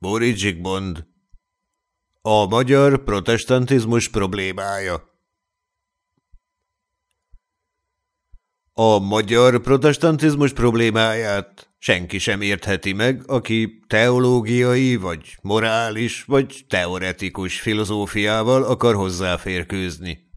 Boris Zsigmond. A magyar protestantizmus problémája A magyar protestantizmus problémáját senki sem értheti meg, aki teológiai, vagy morális, vagy teoretikus filozófiával akar hozzáférkőzni.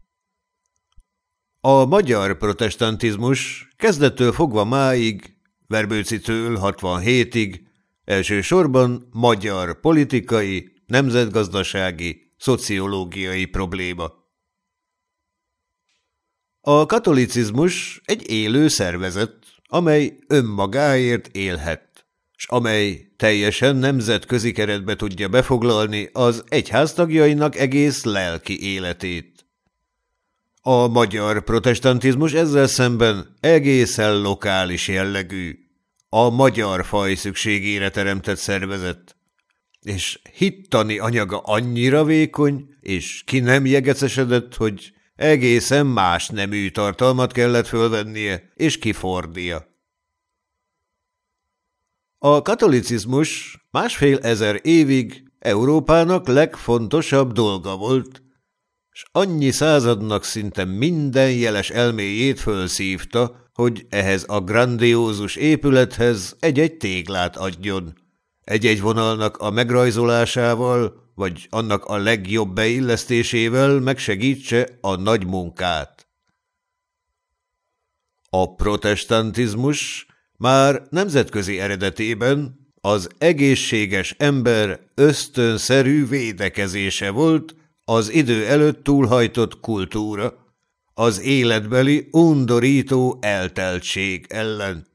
A magyar protestantizmus kezdettől fogva máig, Verbőcitől 67-ig, elsősorban magyar politikai, nemzetgazdasági, szociológiai probléma. A katolicizmus egy élő szervezet, amely önmagáért élhet, és amely teljesen nemzetközi keretbe tudja befoglalni az egyház tagjainak egész lelki életét. A magyar protestantizmus ezzel szemben egészen lokális jellegű, a magyar faj szükségére teremtett szervezet, és hittani anyaga annyira vékony, és ki nem jegecesedett, hogy egészen más nemű tartalmat kellett fölvennie és kifordia. A katolicizmus másfél ezer évig Európának legfontosabb dolga volt, s annyi századnak szinte minden jeles elméjét fölszívta, hogy ehhez a grandiózus épülethez egy-egy téglát adjon, egy-egy vonalnak a megrajzolásával, vagy annak a legjobb beillesztésével megsegítse a nagy munkát. A protestantizmus már nemzetközi eredetében az egészséges ember ösztönszerű védekezése volt az idő előtt túlhajtott kultúra, az életbeli undorító elteltség ellen.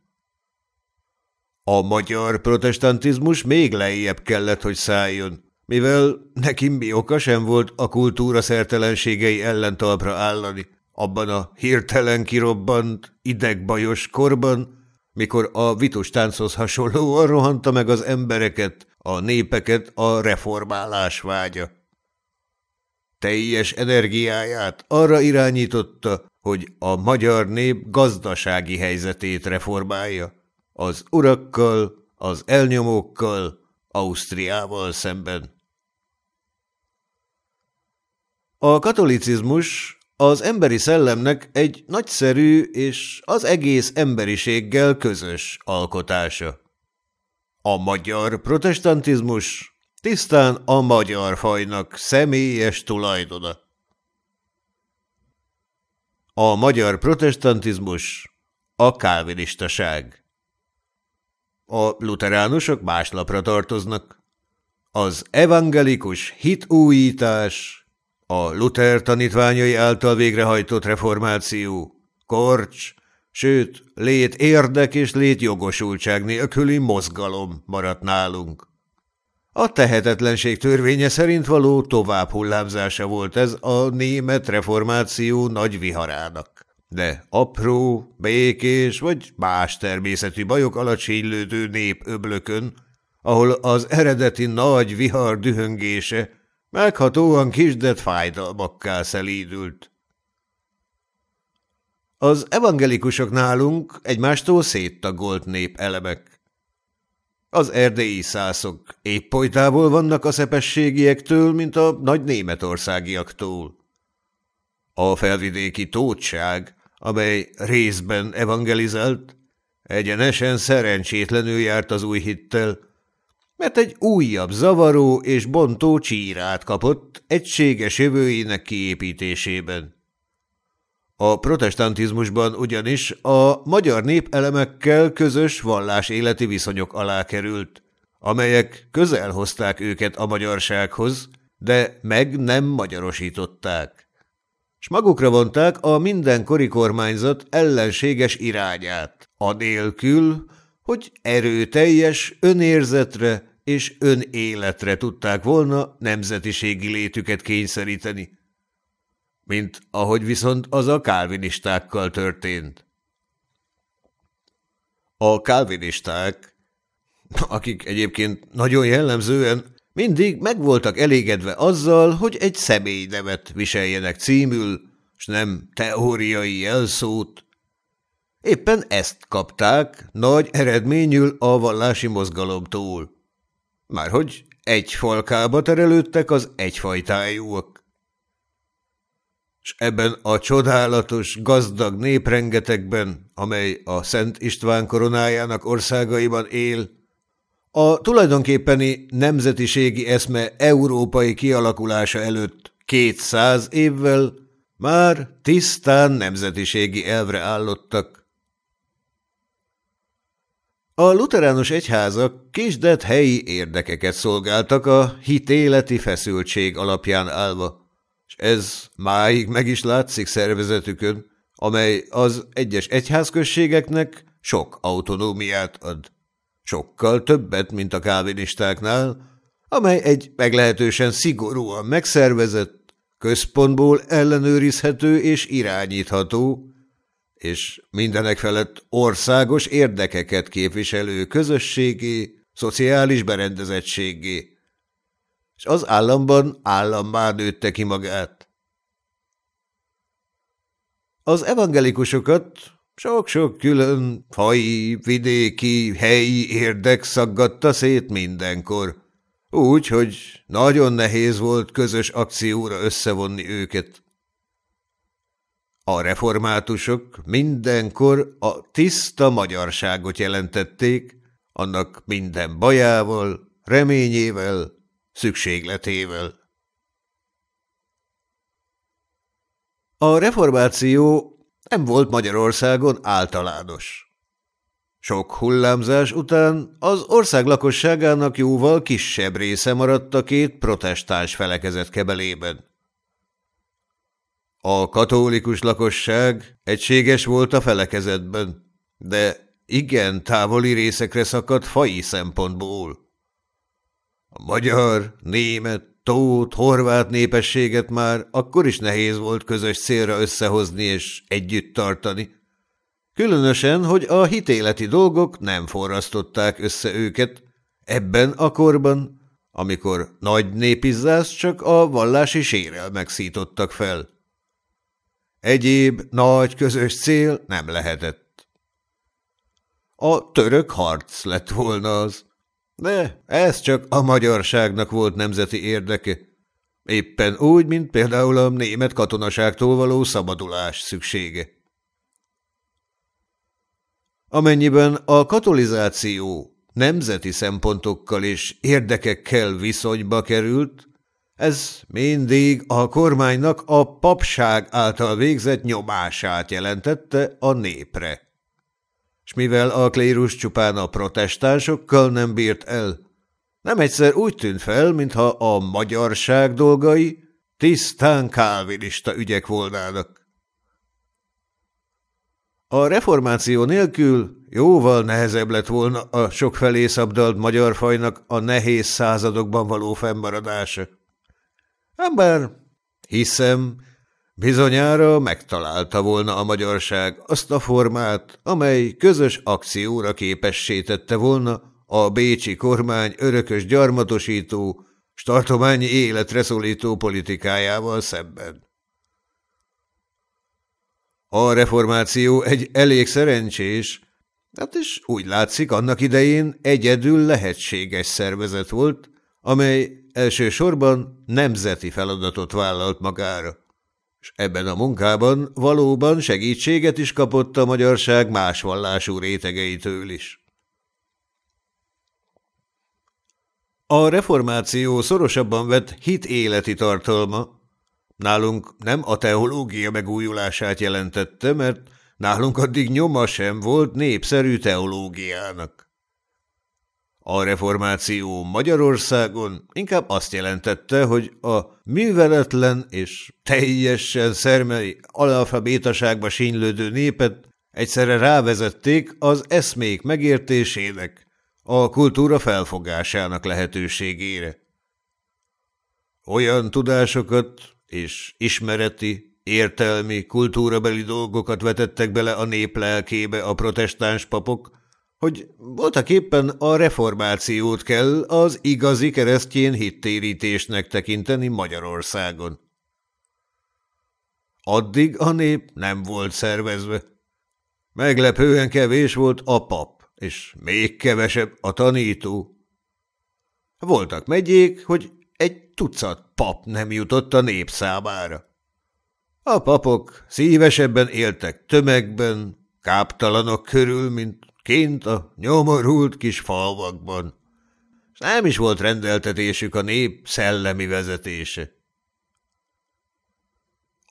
A magyar protestantizmus még lejjebb kellett, hogy szálljon, mivel neki mi oka sem volt a kultúra szertelenségei ellen talpra állani, abban a hirtelen kirobbant, idegbajos korban, mikor a vitus tánchoz hasonlóan rohanta meg az embereket, a népeket a reformálás vágya. Teljes energiáját arra irányította, hogy a magyar nép gazdasági helyzetét reformálja, az urakkal, az elnyomókkal, Ausztriával szemben. A katolicizmus az emberi szellemnek egy nagyszerű és az egész emberiséggel közös alkotása. A magyar protestantizmus tisztán a magyar fajnak személyes tulajdona. A magyar protestantizmus a kálvinistaság. A luteránusok más lapra tartoznak. Az evangelikus hitújítás a Luther tanítványai által végrehajtott reformáció, korcs, sőt, lét érdek és lét jogosultság nélküli mozgalom maradt nálunk. A tehetetlenség törvénye szerint való tovább hullámzása volt ez a német reformáció nagy viharának. De apró, békés vagy más természetű bajok alatt sínylődő öblökön, ahol az eredeti nagy vihar dühöngése Meghatóan kisdet fájdalmakká szelídült. Az evangelikusok nálunk egymástól széttagolt nép elemek. Az erdélyi szászok épp oly távol vannak a szepességiektől, mint a nagy németországiaktól. A felvidéki tótság, amely részben evangelizált, egyenesen szerencsétlenül járt az új hittel, mert egy újabb zavaró és bontó csírát kapott egységes jövőjének kiépítésében. A protestantizmusban ugyanis a magyar népelemekkel közös vallás-életi viszonyok alá került, amelyek közel hozták őket a magyarsághoz, de meg nem magyarosították. S magukra vonták a mindenkori kormányzat ellenséges irányát, anélkül, hogy erőteljes önérzetre és önéletre tudták volna nemzetiségi létüket kényszeríteni. Mint ahogy viszont az a kálvinistákkal történt. A kálvinisták, akik egyébként nagyon jellemzően mindig meg voltak elégedve azzal, hogy egy személynevet viseljenek címül, s nem teóriai jelszót, Éppen ezt kapták nagy eredményül a vallási mozgalomtól. Márhogy egy falkába terelődtek az egyfajtájúak. S ebben a csodálatos, gazdag néprengetekben, amely a Szent István koronájának országaiban él, a tulajdonképpeni nemzetiségi eszme európai kialakulása előtt kétszáz évvel már tisztán nemzetiségi elvre állottak. A luteránus egyházak kisdet helyi érdekeket szolgáltak a hitéleti feszültség alapján állva, ez máig meg is látszik szervezetükön, amely az egyes egyházközségeknek sok autonómiát ad. Sokkal többet, mint a kávinistáknál, amely egy meglehetősen szigorúan megszervezett, központból ellenőrizhető és irányítható, és mindenek felett országos érdekeket képviselő közösségi, szociális berendezettségé, és az államban állammá nőtte ki magát. Az evangelikusokat sok-sok külön fai, vidéki, helyi érdek szaggatta szét mindenkor, úgy, hogy nagyon nehéz volt közös akcióra összevonni őket. A reformátusok mindenkor a tiszta magyarságot jelentették, annak minden bajával, reményével, szükségletével. A reformáció nem volt Magyarországon általános. Sok hullámzás után az ország lakosságának jóval kisebb része maradt a két protestáns felekezet kebelében. A katolikus lakosság egységes volt a felekezetben, de igen távoli részekre szakadt fai szempontból. A magyar, német, tót, horvát népességet már akkor is nehéz volt közös célra összehozni és együtt tartani. Különösen, hogy a hitéleti dolgok nem forrasztották össze őket ebben a korban, amikor nagy népizzást csak a vallási sérelmek szítottak fel. Egyéb nagy közös cél nem lehetett. A török harc lett volna az, de ez csak a magyarságnak volt nemzeti érdeke, éppen úgy, mint például a német katonaságtól való szabadulás szüksége. Amennyiben a katolizáció nemzeti szempontokkal és érdekekkel viszonyba került, ez mindig a kormánynak a papság által végzett nyomását jelentette a népre. És mivel a klérus csupán a protestánsokkal nem bírt el, nem egyszer úgy tűnt fel, mintha a magyarság dolgai tisztán kálvinista ügyek volnának. A reformáció nélkül jóval nehezebb lett volna a sokfelé szabdalt magyar fajnak a nehéz századokban való fennmaradása. Ember, hiszem, bizonyára megtalálta volna a magyarság azt a formát, amely közös akcióra képessé tette volna a bécsi kormány örökös gyarmatosító, startományi életre szólító politikájával szemben. A reformáció egy elég szerencsés, hát is úgy látszik annak idején egyedül lehetséges szervezet volt, amely elsősorban nemzeti feladatot vállalt magára. És ebben a munkában valóban segítséget is kapott a magyarság más vallású rétegeitől is. A reformáció szorosabban vett hit életi tartalma Nálunk nem a teológia megújulását jelentette, mert nálunk addig nyoma sem volt népszerű teológiának. A reformáció Magyarországon inkább azt jelentette, hogy a műveletlen és teljesen szermei analfabétaságba sínylődő népet egyszerre rávezették az eszmék megértésének, a kultúra felfogásának lehetőségére. Olyan tudásokat, és ismereti, értelmi, kultúrabeli dolgokat vetettek bele a nép lelkébe a protestáns papok, hogy voltak éppen a reformációt kell az igazi keresztjén hittérítésnek tekinteni Magyarországon. Addig a nép nem volt szervezve. Meglepően kevés volt a pap, és még kevesebb a tanító. Voltak megyék, hogy egy tucat pap nem jutott a nép számára. A papok szívesebben éltek tömegben, káptalanok körül, mint kint a nyomorult kis falvakban. És nem is volt rendeltetésük a nép szellemi vezetése.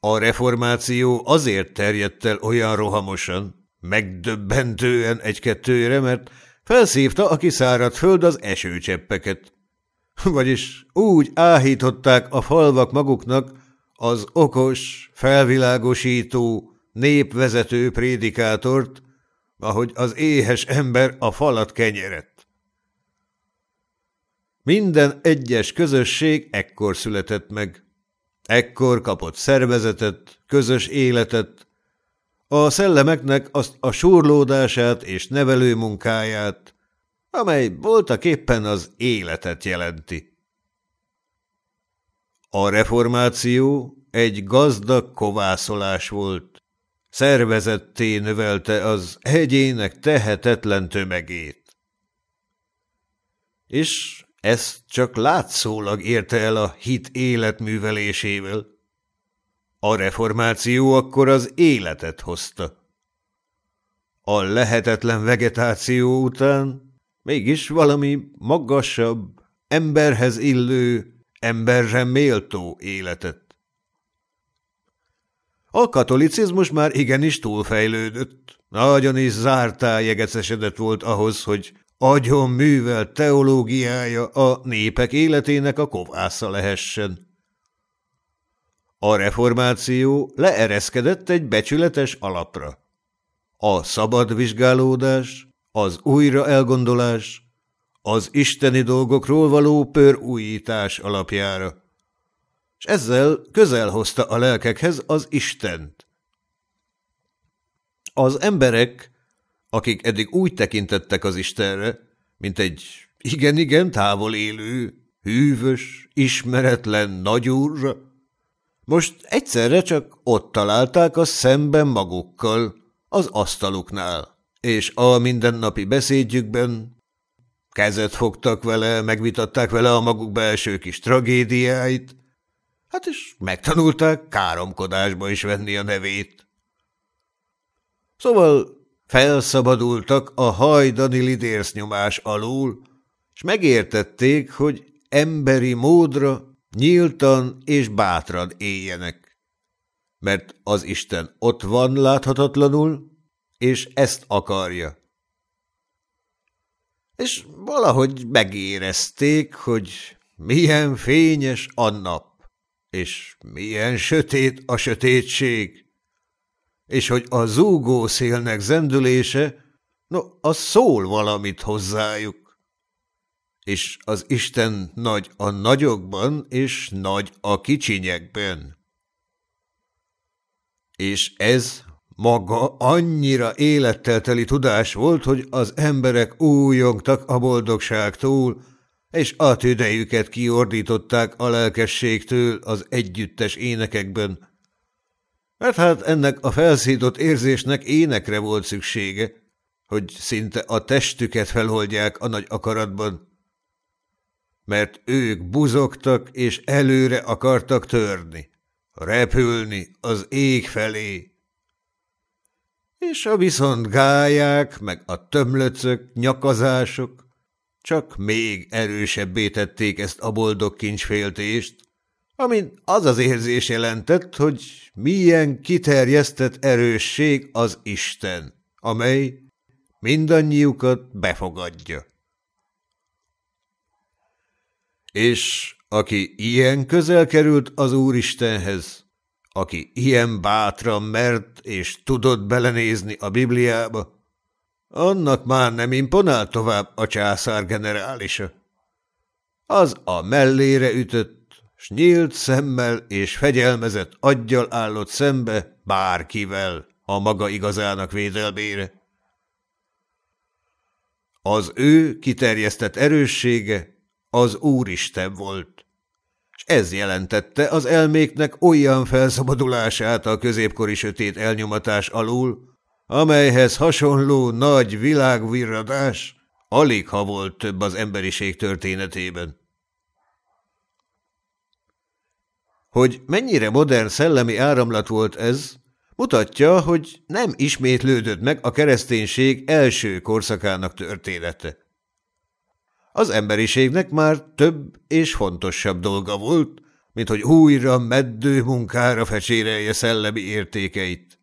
A reformáció azért terjedt el olyan rohamosan, megdöbbentően egy-kettőre, mert felszívta a kiszáradt föld az esőcseppeket. Vagyis úgy áhították a falvak maguknak az okos, felvilágosító, népvezető prédikátort, ahogy az éhes ember a falat kenyeret. Minden egyes közösség ekkor született meg. Ekkor kapott szervezetet, közös életet, a szellemeknek azt a surlódását és nevelő munkáját, amely voltak éppen az életet jelenti. A reformáció egy gazdag kovászolás volt, szervezetté növelte az egyének tehetetlen tömegét. És ezt csak látszólag érte el a hit életművelésével. A reformáció akkor az életet hozta. A lehetetlen vegetáció után mégis valami magasabb, emberhez illő, emberre méltó életet. A katolicizmus már igenis túlfejlődött. Nagyon is zártá jegecesedett volt ahhoz, hogy agyon művel teológiája a népek életének a kovásza lehessen. A reformáció leereszkedett egy becsületes alapra. A szabad vizsgálódás, az újra elgondolás, az isteni dolgokról való pörújítás alapjára és ezzel közel hozta a lelkekhez az Istent. Az emberek, akik eddig úgy tekintettek az Istenre, mint egy igen-igen távol élő, hűvös, ismeretlen nagyúrra, most egyszerre csak ott találták a szemben magukkal, az asztaluknál, és a mindennapi beszédjükben kezet fogtak vele, megvitatták vele a maguk belső kis tragédiáit, Hát és megtanulták káromkodásba is venni a nevét. Szóval felszabadultak a hajdani lidérsznyomás alól, és megértették, hogy emberi módra nyíltan és bátran éljenek. Mert az Isten ott van láthatatlanul, és ezt akarja. És valahogy megérezték, hogy milyen fényes a nap. És milyen sötét a sötétség! És hogy a zúgó szélnek zendülése, no, az szól valamit hozzájuk. És az Isten nagy a nagyokban, és nagy a kicsinyekben. És ez maga annyira élettel teli tudás volt, hogy az emberek újongtak a boldogságtól, és a tüdejüket kiordították a lelkességtől az együttes énekekben. Mert hát ennek a felszított érzésnek énekre volt szüksége, hogy szinte a testüket feloldják a nagy akaratban. Mert ők buzogtak és előre akartak törni, repülni az ég felé. És a viszont gályák, meg a tömlöcök, nyakazások, csak még erősebbé tették ezt a boldog kincsféltést, amint az az érzés jelentett, hogy milyen kiterjesztett erősség az Isten, amely mindannyiukat befogadja. És aki ilyen közel került az Úristenhez, aki ilyen bátran mert és tudott belenézni a Bibliába, annak már nem imponál tovább a császár generálisa. Az a mellére ütött, s nyílt szemmel és fegyelmezett aggyal állott szembe bárkivel a maga igazának védelmére. Az ő kiterjesztett erőssége az Úristen volt, és ez jelentette az elméknek olyan felszabadulását a középkori sötét elnyomatás alul, amelyhez hasonló nagy világvirradás alig ha volt több az emberiség történetében. Hogy mennyire modern szellemi áramlat volt ez, mutatja, hogy nem ismétlődött meg a kereszténység első korszakának története. Az emberiségnek már több és fontosabb dolga volt, mint hogy újra meddő munkára fecsérelje szellemi értékeit.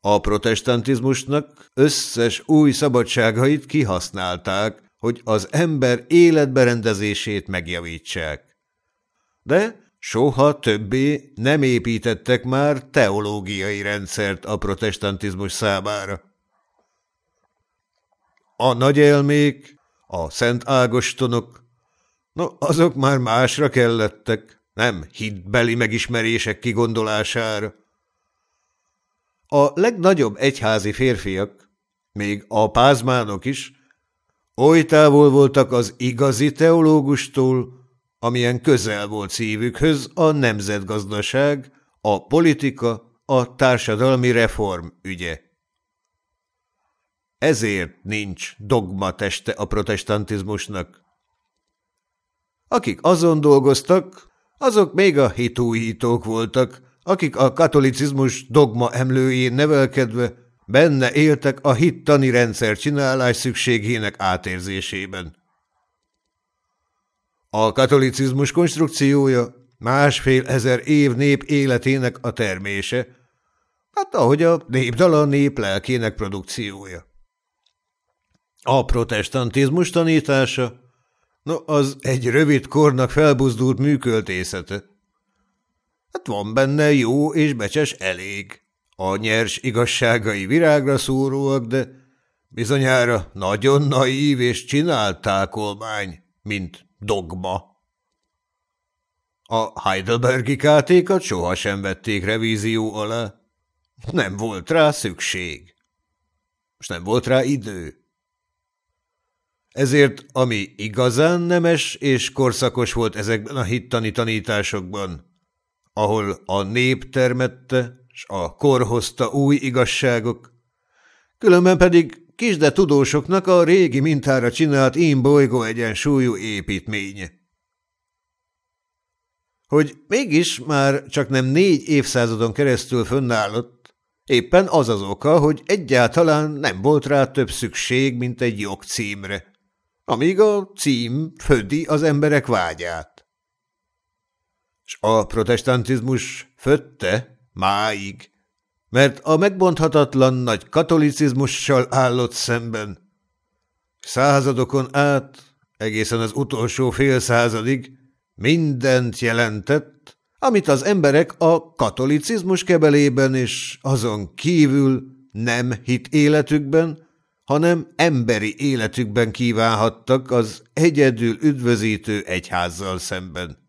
A protestantizmusnak összes új szabadságait kihasználták, hogy az ember életberendezését megjavítsák. De soha többé nem építettek már teológiai rendszert a protestantizmus számára. A nagy a szent ágostonok, no, azok már másra kellettek, nem hitbeli megismerések kigondolására. A legnagyobb egyházi férfiak, még a pázmánok is, oly távol voltak az igazi teológustól, amilyen közel volt szívükhöz a nemzetgazdaság, a politika, a társadalmi reform ügye. Ezért nincs dogma teste a protestantizmusnak. Akik azon dolgoztak, azok még a hitújítók voltak, akik a katolicizmus dogma emlőjén nevelkedve benne éltek a hittani rendszer csinálás szükségének átérzésében. A katolicizmus konstrukciója másfél ezer év nép életének a termése, hát ahogy a népdal a nép lelkének produkciója. A protestantizmus tanítása, no, az egy rövid kornak felbuzdult műköltészete. Hát van benne jó és becses elég. A nyers igazságai virágra szúróak, de bizonyára nagyon naív és csinált tákolmány, mint dogma. A Heidelbergi kátékat sohasem vették revízió alá. Nem volt rá szükség. És nem volt rá idő. Ezért, ami igazán nemes és korszakos volt ezekben a hittani tanításokban, ahol a nép termette, s a kor hozta új igazságok, különben pedig kis tudósoknak a régi mintára csinált bolygó egyensúlyú építménye. Hogy mégis már csak nem négy évszázadon keresztül fönnállott, éppen az az oka, hogy egyáltalán nem volt rá több szükség, mint egy jogcímre, amíg a cím födi az emberek vágyát. S a protestantizmus fötte máig, mert a megbonthatatlan nagy katolicizmussal állott szemben. Századokon át, egészen az utolsó fél századig mindent jelentett, amit az emberek a katolicizmus kebelében és azon kívül nem hit életükben, hanem emberi életükben kívánhattak az egyedül üdvözítő egyházzal szemben.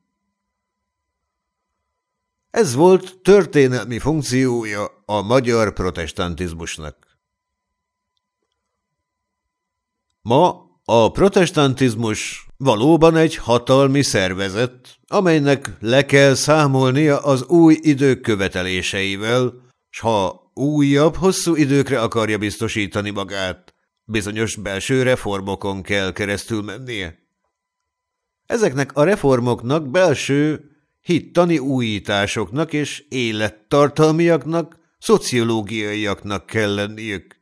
Ez volt történelmi funkciója a magyar protestantizmusnak. Ma a protestantizmus valóban egy hatalmi szervezet, amelynek le kell számolnia az új idők követeléseivel, s ha újabb, hosszú időkre akarja biztosítani magát, bizonyos belső reformokon kell keresztül mennie. Ezeknek a reformoknak belső, hittani újításoknak és élettartalmiaknak, szociológiaiaknak kell lenniük.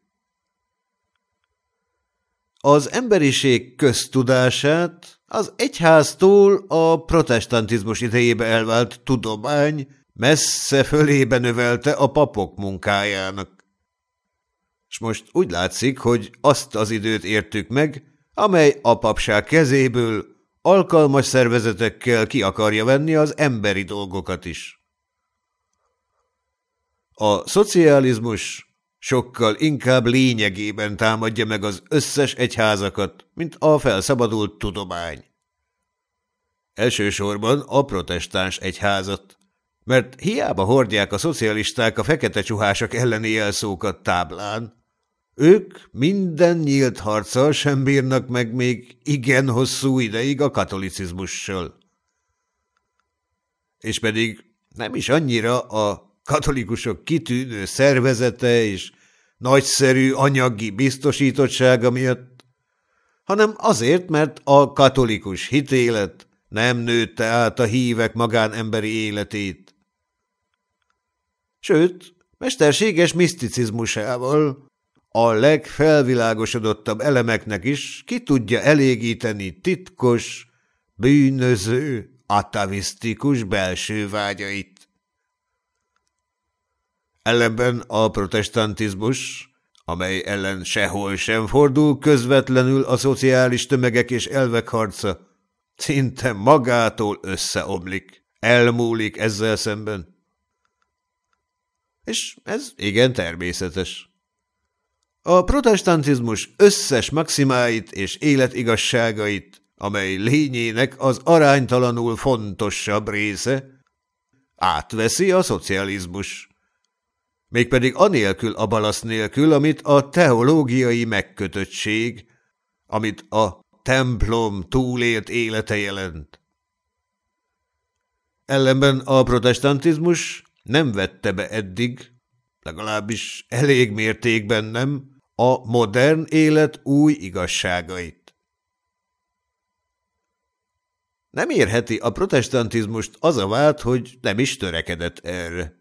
Az emberiség köztudását az egyháztól a protestantizmus idejébe elvált tudomány messze fölébe növelte a papok munkájának. És most úgy látszik, hogy azt az időt értük meg, amely a papság kezéből alkalmas szervezetekkel ki akarja venni az emberi dolgokat is. A szocializmus sokkal inkább lényegében támadja meg az összes egyházakat, mint a felszabadult tudomány. Elsősorban a protestáns egyházat, mert hiába hordják a szocialisták a fekete csuhások elleni jelszókat táblán, ők minden nyílt harccal sem bírnak meg még igen hosszú ideig a katolicizmussal. És pedig nem is annyira a katolikusok kitűnő szervezete és nagyszerű anyagi biztosítottsága miatt, hanem azért, mert a katolikus hitélet nem nőtte át a hívek magánemberi életét. Sőt, mesterséges miszticizmusával a legfelvilágosodottabb elemeknek is ki tudja elégíteni titkos, bűnöző, atavisztikus belső vágyait. Ellenben a protestantizmus, amely ellen sehol sem fordul közvetlenül a szociális tömegek és elvek harca, szinte magától összeomlik, elmúlik ezzel szemben. És ez igen természetes. A protestantizmus összes maximáit és életigasságait, amely lényének az aránytalanul fontosabb része, átveszi a szocializmus. Mégpedig anélkül a balasz nélkül, amit a teológiai megkötöttség, amit a templom túlélt élete jelent. Ellenben a protestantizmus nem vette be eddig, legalábbis elég mértékben nem, a modern élet új igazságait. Nem érheti a protestantizmust az a vád, hogy nem is törekedett erre.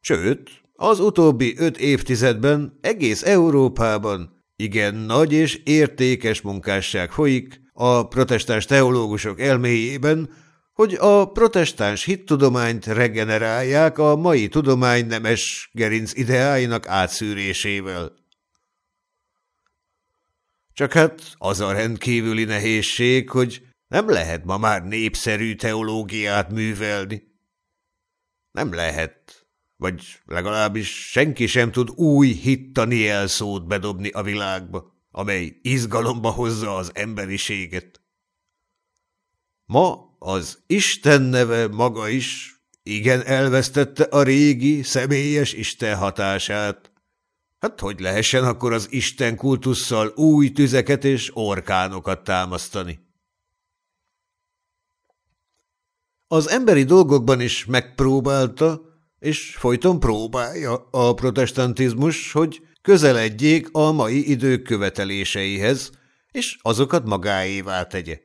Sőt, az utóbbi öt évtizedben egész Európában igen nagy és értékes munkásság folyik a protestáns teológusok elméjében, hogy a protestáns hittudományt regenerálják a mai tudomány nemes gerinc ideáinak átszűrésével. Csak hát az a rendkívüli nehézség, hogy nem lehet ma már népszerű teológiát művelni. Nem lehet, vagy legalábbis senki sem tud új hittani elszót bedobni a világba, amely izgalomba hozza az emberiséget. Ma az Isten neve maga is igen elvesztette a régi, személyes Isten hatását, Hát hogy lehessen akkor az Isten kultusszal új tüzeket és orkánokat támasztani? Az emberi dolgokban is megpróbálta, és folyton próbálja a protestantizmus, hogy közeledjék a mai idők követeléseihez, és azokat magáévá tegye.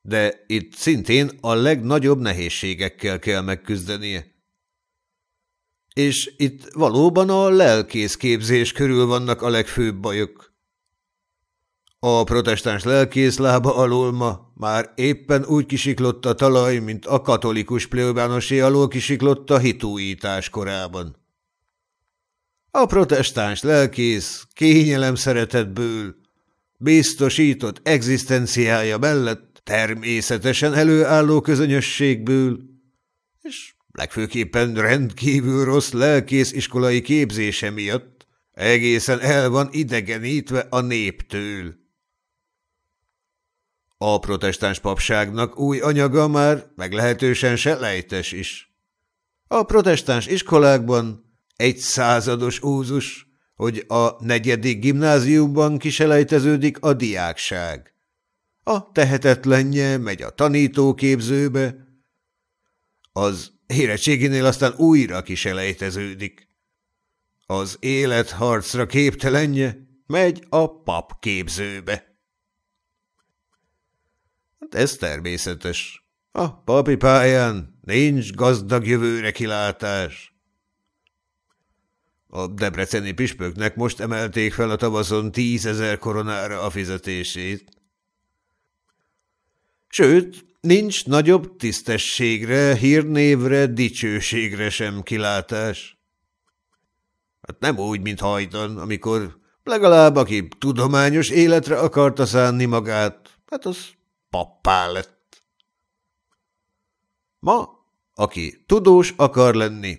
De itt szintén a legnagyobb nehézségekkel kell megküzdenie és itt valóban a lelkész képzés körül vannak a legfőbb bajok. A protestáns lelkész lába alól ma már éppen úgy kisiklott a talaj, mint a katolikus plébánosé alól kisiklott a hitújítás korában. A protestáns lelkész kényelem szeretetből, biztosított egzisztenciája mellett természetesen előálló közönösségből, és legfőképpen rendkívül rossz lelkész iskolai képzése miatt egészen el van idegenítve a néptől. A protestáns papságnak új anyaga már meglehetősen selejtes is. A protestáns iskolákban egy százados úzus, hogy a negyedik gimnáziumban kiselejteződik a diákság. A tehetetlenje megy a tanítóképzőbe, az Érettséginél aztán újra kiselejteződik. Az élet harcra képtelenje megy a pap képzőbe. Hát ez természetes. A papi pályán nincs gazdag jövőre kilátás. A debreceni püspöknek most emelték fel a tavaszon tízezer koronára a fizetését. Sőt, nincs nagyobb tisztességre, hírnévre, dicsőségre sem kilátás. Hát nem úgy, mint hajdan, amikor legalább aki tudományos életre akarta szánni magát, hát az pappá lett. Ma, aki tudós akar lenni,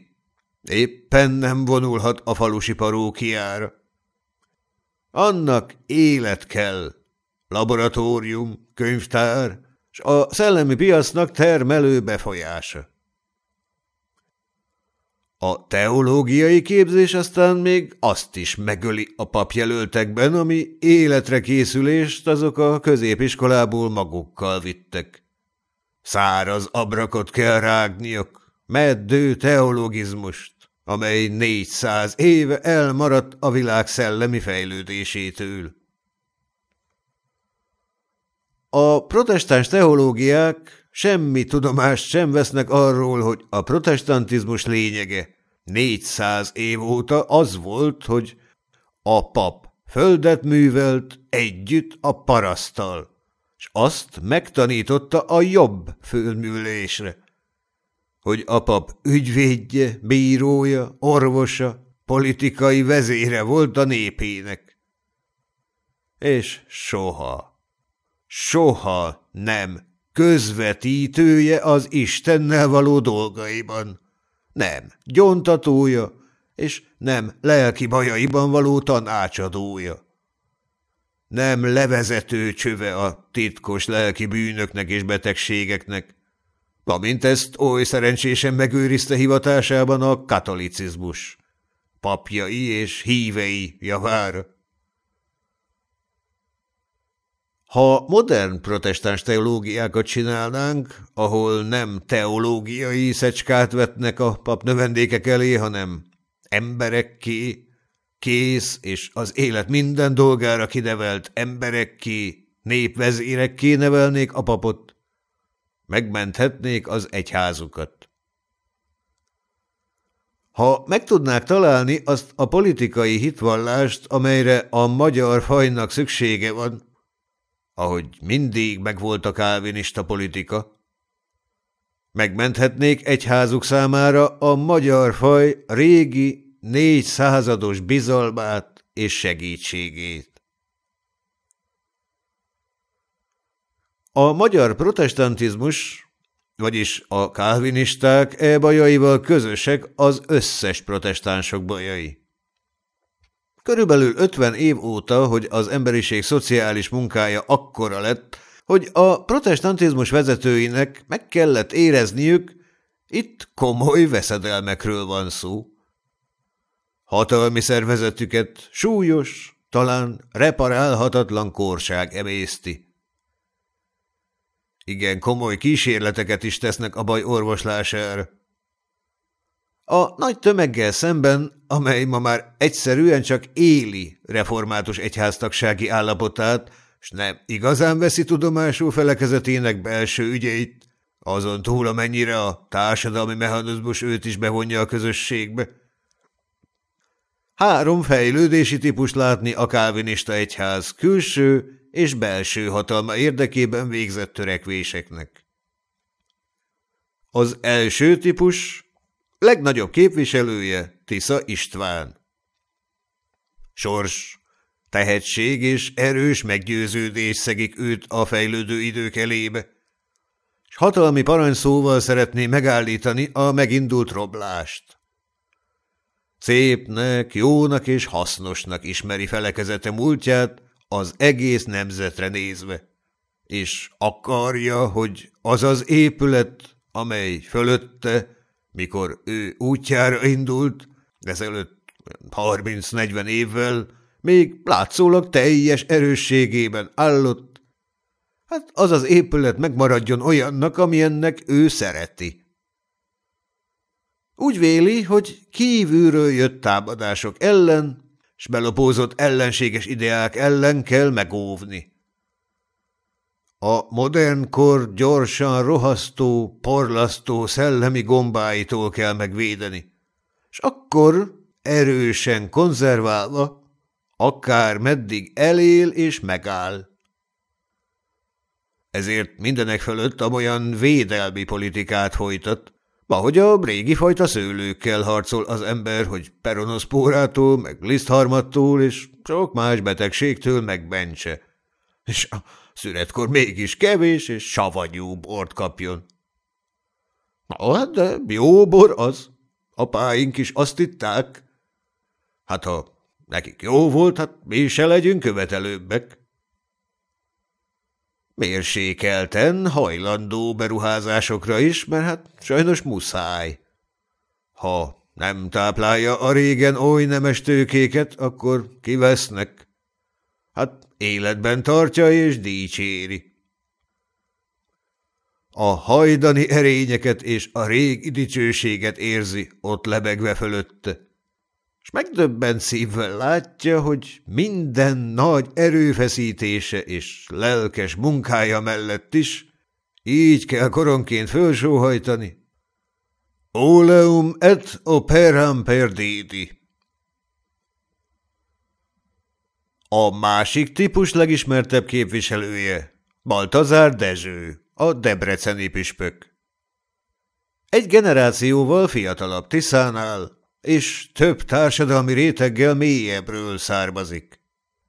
éppen nem vonulhat a falusi parókiára. Annak élet kell, laboratórium, könyvtár, s a szellemi piacnak termelő befolyása. A teológiai képzés aztán még azt is megöli a papjelöltekben, ami életre készülést azok a középiskolából magukkal vittek. Száraz abrakot kell rágniok, meddő teologizmust, amely négyszáz éve elmaradt a világ szellemi fejlődésétől. A protestáns teológiák semmi tudomást sem vesznek arról, hogy a protestantizmus lényege 400 év óta az volt, hogy a pap földet művelt együtt a parasztal, és azt megtanította a jobb földműlésre, hogy a pap ügyvédje, bírója, orvosa, politikai vezére volt a népének. És soha, soha nem közvetítője az Istennel való dolgaiban. Nem, gyontatója, és nem lelki bajaiban való tanácsadója. Nem levezető csöve a titkos lelki bűnöknek és betegségeknek, amint ezt oly szerencsésen megőrizte hivatásában a katolicizmus, papjai és hívei javára. Ha modern protestáns teológiákat csinálnánk, ahol nem teológiai szecskát vetnek a pap növendékek elé, hanem emberekké, kész és az élet minden dolgára kidevelt emberekké, népvezérekké nevelnék a papot, megmenthetnék az egyházukat. Ha meg tudnák találni azt a politikai hitvallást, amelyre a magyar fajnak szüksége van, ahogy mindig megvolt a kálvinista politika, Megmenthetnék egyházuk számára a magyar faj régi, négy százados bizalmát és segítségét. A magyar protestantizmus, vagyis a kálvinisták e bajaival közösek az összes protestánsok bajai. Körülbelül 50 év óta, hogy az emberiség szociális munkája akkora lett, hogy a protestantizmus vezetőinek meg kellett érezniük, itt komoly veszedelmekről van szó. Hatalmi szervezetüket súlyos, talán reparálhatatlan korság emészti. Igen, komoly kísérleteket is tesznek a baj orvoslására. A nagy tömeggel szemben, amely ma már egyszerűen csak éli református egyháztagsági állapotát, s nem igazán veszi tudomásul felekezetének belső ügyeit, azon túl, amennyire a társadalmi mechanizmus őt is bevonja a közösségbe. Három fejlődési típust látni a kálvinista egyház külső és belső hatalma érdekében végzett törekvéseknek. Az első típus legnagyobb képviselője Tisza István. Sors Tehetség és erős meggyőződés szegik őt a fejlődő idők elébe, és hatalmi parancsszóval szeretné megállítani a megindult roblást. Szépnek, jónak és hasznosnak ismeri felekezete múltját az egész nemzetre nézve, és akarja, hogy az az épület, amely fölötte, mikor ő útjára indult, ezelőtt 30-40 évvel, még látszólag teljes erősségében állott. Hát az az épület megmaradjon olyannak, amilyennek ő szereti. Úgy véli, hogy kívülről jött támadások ellen, s belopózott ellenséges ideák ellen kell megóvni. A modern kor gyorsan rohasztó, porlasztó szellemi gombáitól kell megvédeni, és akkor erősen konzerválva akár meddig elél és megáll. Ezért mindenek fölött amolyan védelmi politikát folytat, ahogy a régi fajta szőlőkkel harcol az ember, hogy peronoszpórától, meg lisztharmattól és sok más betegségtől megmentse. És a szüretkor mégis kevés és savanyú bort kapjon. Na, hát de jó bor az. Apáink is azt itták. Hát ha Nekik jó volt, hát mi se legyünk követelőbbek. Mérsékelten, hajlandó beruházásokra is, mert hát sajnos muszáj. Ha nem táplálja a régen oly nemes tőkéket, akkor kivesznek. Hát életben tartja és dicséri. A hajdani erényeket és a régi dicsőséget érzi ott lebegve fölötte és megdöbben szívvel látja, hogy minden nagy erőfeszítése és lelkes munkája mellett is így kell koronként fölsóhajtani. Oleum et operam perdidi. A másik típus legismertebb képviselője Baltazár Dezső, a debreceni püspök. Egy generációval fiatalabb Tiszánál, és több társadalmi réteggel mélyebbről származik.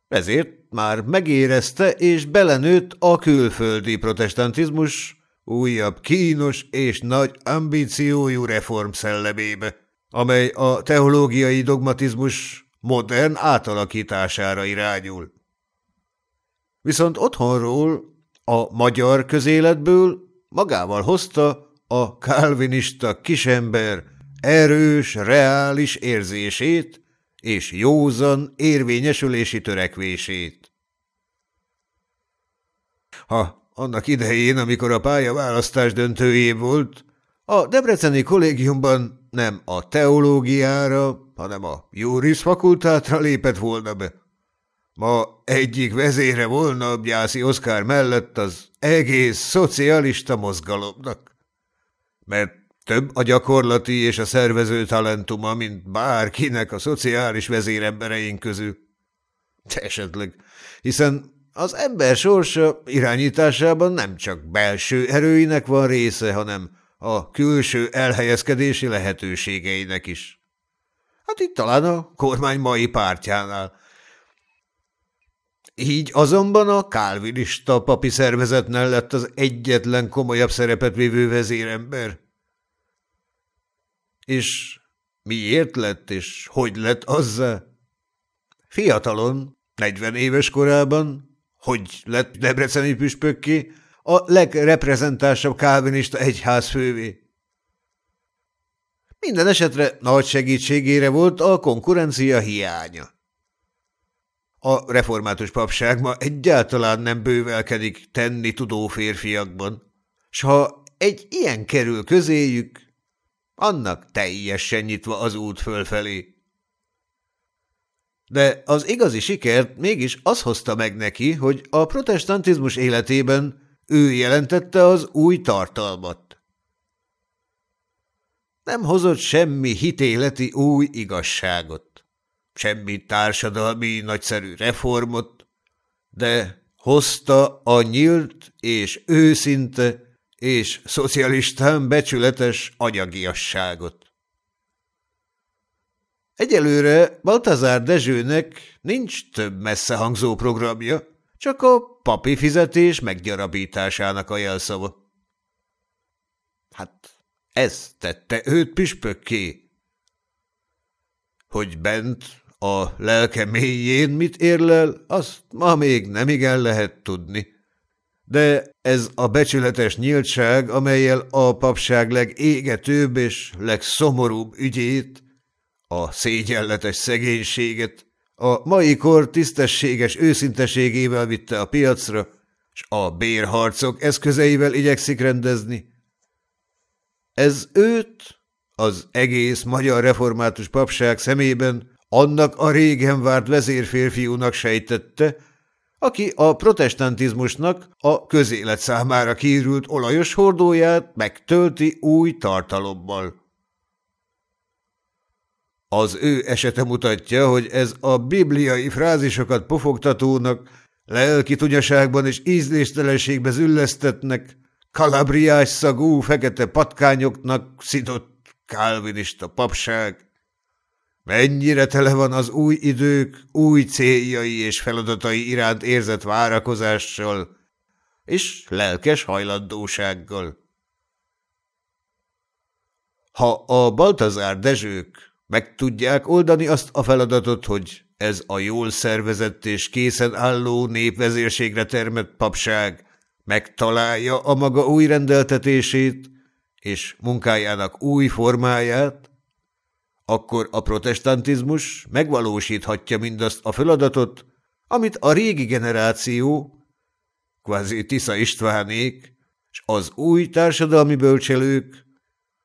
Ezért már megérezte és belenőtt a külföldi protestantizmus újabb kínos és nagy ambíciójú reform szellemébe, amely a teológiai dogmatizmus modern átalakítására irányul. Viszont otthonról, a magyar közéletből magával hozta a kálvinista kisember erős, reális érzését és józan érvényesülési törekvését. Ha annak idején, amikor a pályaválasztás döntőjé volt, a Debreceni kollégiumban nem a teológiára, hanem a Juris fakultátra lépett volna be. Ma egyik vezére volna Bjászi Oszkár mellett az egész szocialista mozgalomnak. Mert több a gyakorlati és a szervező talentuma, mint bárkinek a szociális vezérembereink közül. Esetleg, hiszen az ember sorsa irányításában nem csak belső erőinek van része, hanem a külső elhelyezkedési lehetőségeinek is. Hát itt talán a kormány mai pártjánál. Így azonban a kálvinista papi szervezetnél lett az egyetlen komolyabb szerepet vívő vezérember. És miért lett, és hogy lett azzá? Fiatalon, negyven éves korában, hogy lett debreceni püspökké, a legreprezentánsabb kálvinista egyház fővé. Minden esetre nagy segítségére volt a konkurencia hiánya. A református papság ma egyáltalán nem bővelkedik tenni tudó férfiakban, s ha egy ilyen kerül közéjük, annak teljesen nyitva az út fölfelé. De az igazi sikert mégis az hozta meg neki, hogy a protestantizmus életében ő jelentette az új tartalmat. Nem hozott semmi hitéleti új igazságot, semmi társadalmi nagyszerű reformot, de hozta a nyílt és őszinte és szocialistán becsületes agyagiasságot. Egyelőre Baltazár Dezsőnek nincs több messzehangzó programja, csak a papi fizetés meggyarabításának a jelszava. Hát ez tette őt püspökké. Hogy bent a lelke mélyén mit érlel, azt ma még nem igen lehet tudni. De ez a becsületes nyíltság, amelyel a papság legégetőbb és legszomorúbb ügyét, a szégyenletes szegénységet, a mai kor tisztességes őszinteségével vitte a piacra, s a bérharcok eszközeivel igyekszik rendezni. Ez őt, az egész magyar református papság szemében annak a régen várt vezérférfiúnak sejtette, aki a protestantizmusnak a közélet számára kiürült olajos hordóját megtölti új tartalommal. Az ő esete mutatja, hogy ez a bibliai frázisokat pofogtatónak, lelki tunyaságban és ízléstelenségbe züllesztetnek, kalabriás szagú fekete patkányoknak szidott kálvinista papság. Mennyire tele van az új idők, új céljai és feladatai iránt érzett várakozással és lelkes hajlandósággal. Ha a Baltazár Dezsők meg tudják oldani azt a feladatot, hogy ez a jól szervezett és készen álló népvezérségre termett papság megtalálja a maga új rendeltetését és munkájának új formáját, akkor a protestantizmus megvalósíthatja mindazt a feladatot, amit a régi generáció, kvázi Tisza Istvánék, és az új társadalmi bölcselők,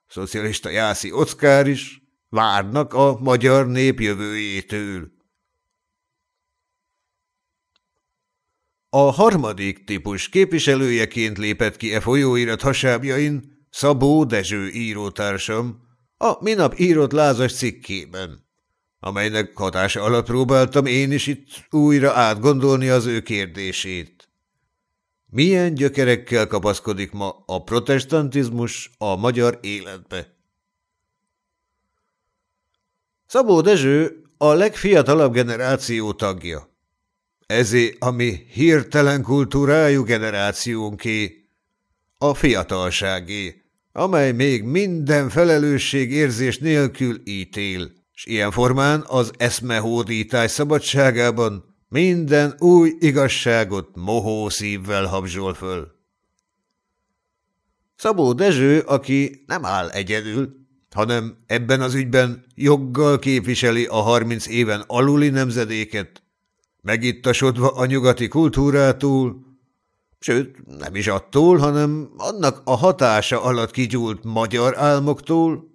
szocialista Jászi Ockár is, várnak a magyar nép jövőjétől. A harmadik típus képviselőjeként lépett ki e folyóirat hasábjain Szabó Dezső írótársam, a minap írott lázas cikkében, amelynek hatása alatt próbáltam én is itt újra átgondolni az ő kérdését. Milyen gyökerekkel kapaszkodik ma a protestantizmus a magyar életbe? Szabó Dezső a legfiatalabb generáció tagja. Ezé a mi hirtelen kultúrájú generációnké, a fiatalságé, amely még minden felelősség érzés nélkül ítél, és ilyen formán az eszmehódítás szabadságában minden új igazságot mohó szívvel habzsol föl. Szabó Dezső, aki nem áll egyedül, hanem ebben az ügyben joggal képviseli a harminc éven aluli nemzedéket, megittasodva a nyugati kultúrától, sőt, nem is attól, hanem annak a hatása alatt kigyúlt magyar álmoktól,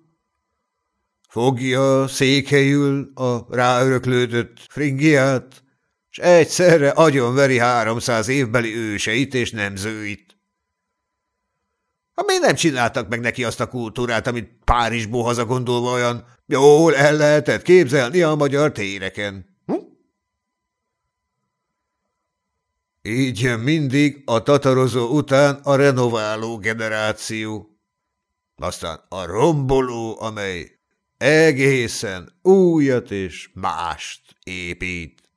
fogja székelyül a ráöröklődött fringiát, s egyszerre agyonveri háromszáz évbeli őseit és nemzőit. Ha még nem csináltak meg neki azt a kultúrát, amit Párizsból hazagondolva olyan jól el lehetett képzelni a magyar téreken. Így jön mindig a tatarozó után a renováló generáció. Aztán a romboló, amely egészen újat és mást épít.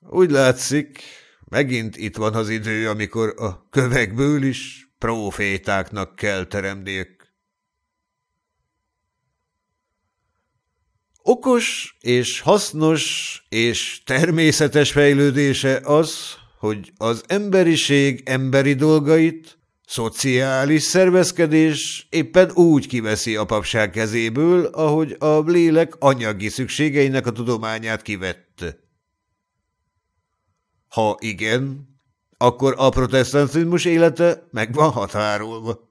Úgy látszik, megint itt van az idő, amikor a kövekből is profétáknak kell teremniük. Okos és hasznos és természetes fejlődése az, hogy az emberiség emberi dolgait, szociális szervezkedés éppen úgy kiveszi a papság kezéből, ahogy a lélek anyagi szükségeinek a tudományát kivette. Ha igen, akkor a protestantizmus élete meg van határolva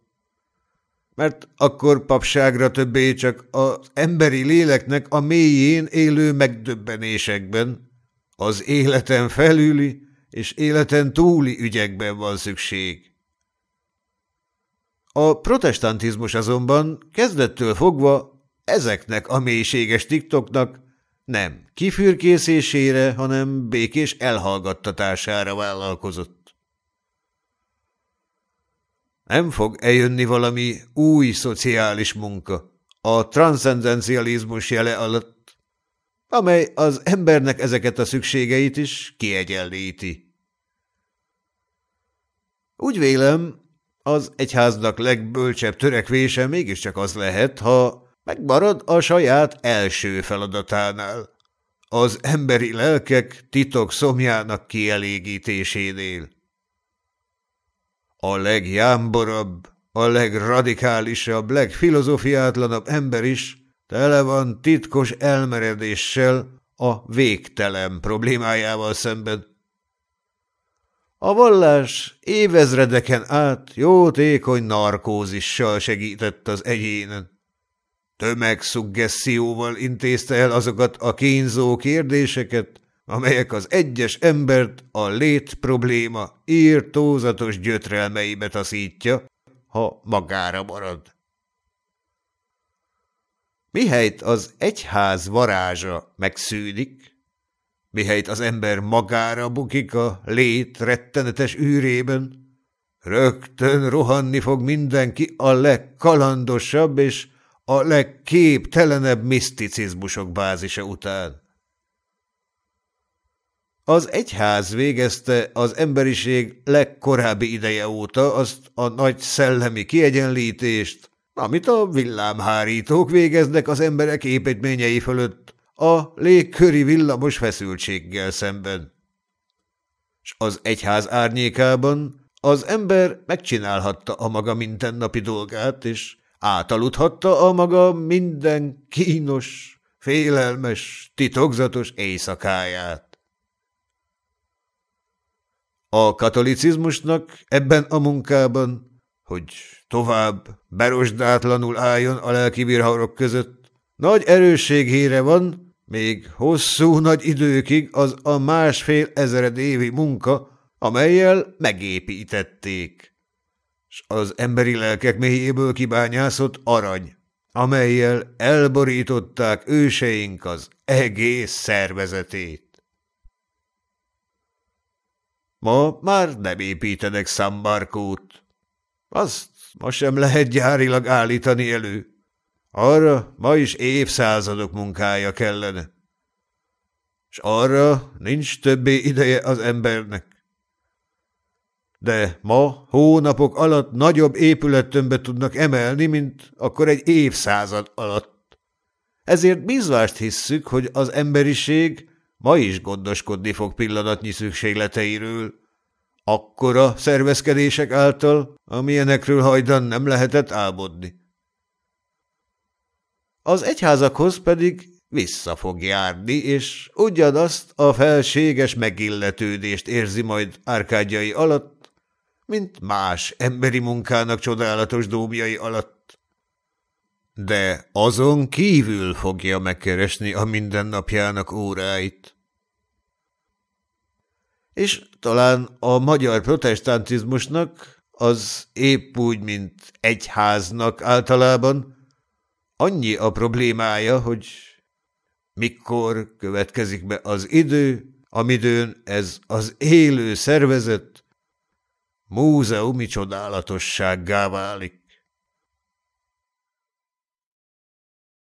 mert akkor papságra többé csak az emberi léleknek a mélyén élő megdöbbenésekben, az életen felüli és életen túli ügyekben van szükség. A protestantizmus azonban kezdettől fogva ezeknek a mélységes tiktoknak nem kifürkészésére, hanem békés elhallgattatására vállalkozott. Nem fog eljönni valami új szociális munka a transzendencializmus jele alatt, amely az embernek ezeket a szükségeit is kiegyenlíti. Úgy vélem, az egyháznak legbölcsebb törekvése mégiscsak az lehet, ha megmarad a saját első feladatánál, az emberi lelkek titok szomjának kielégítésénél. A legjámborabb, a legradikálisabb, legfilozofiátlanabb ember is tele van titkos elmeredéssel a végtelen problémájával szemben. A vallás évezredeken át jótékony narkózissal segített az egyénen. Tömegszuggeszióval intézte el azokat a kínzó kérdéseket, amelyek az egyes embert a lét probléma írtózatos gyötrelmeibe taszítja, ha magára marad. Mihelyt az egyház varázsa megszűnik, mihelyt az ember magára bukik a lét rettenetes űrében, rögtön rohanni fog mindenki a legkalandosabb és a legképtelenebb miszticizmusok bázisa után. Az egyház végezte az emberiség legkorábbi ideje óta azt a nagy szellemi kiegyenlítést, amit a villámhárítók végeznek az emberek építményei fölött a légköri villamos feszültséggel szemben. S az egyház árnyékában az ember megcsinálhatta a maga mindennapi dolgát, és átaludhatta a maga minden kínos, félelmes, titokzatos éjszakáját. A katolicizmusnak ebben a munkában hogy tovább berosdátlanul álljon a lelki virharok között. Nagy erősség híre van, még hosszú nagy időkig az a másfél ezered évi munka, amelyel megépítették, s az emberi lelkek mélyéből kibányászott arany, amelyel elborították őseink az egész szervezetét. Ma már nem építenek szambarkót. Azt ma sem lehet gyárilag állítani elő. Arra ma is évszázadok munkája kellene. És arra nincs többé ideje az embernek de ma hónapok alatt nagyobb épülettömbbe tudnak emelni, mint akkor egy évszázad alatt. Ezért bizvást hisszük, hogy az emberiség ma is gondoskodni fog pillanatnyi szükségleteiről. Akkora szervezkedések által, amilyenekről hajdan nem lehetett álmodni. Az egyházakhoz pedig vissza fog járni, és ugyanazt a felséges megilletődést érzi majd árkádjai alatt, mint más emberi munkának csodálatos dómjai alatt. De azon kívül fogja megkeresni a mindennapjának óráit. És talán a magyar protestantizmusnak az épp úgy, mint egyháznak általában, annyi a problémája, hogy mikor következik be az idő, amidőn ez az élő szervezet múzeumi csodálatossággá válik.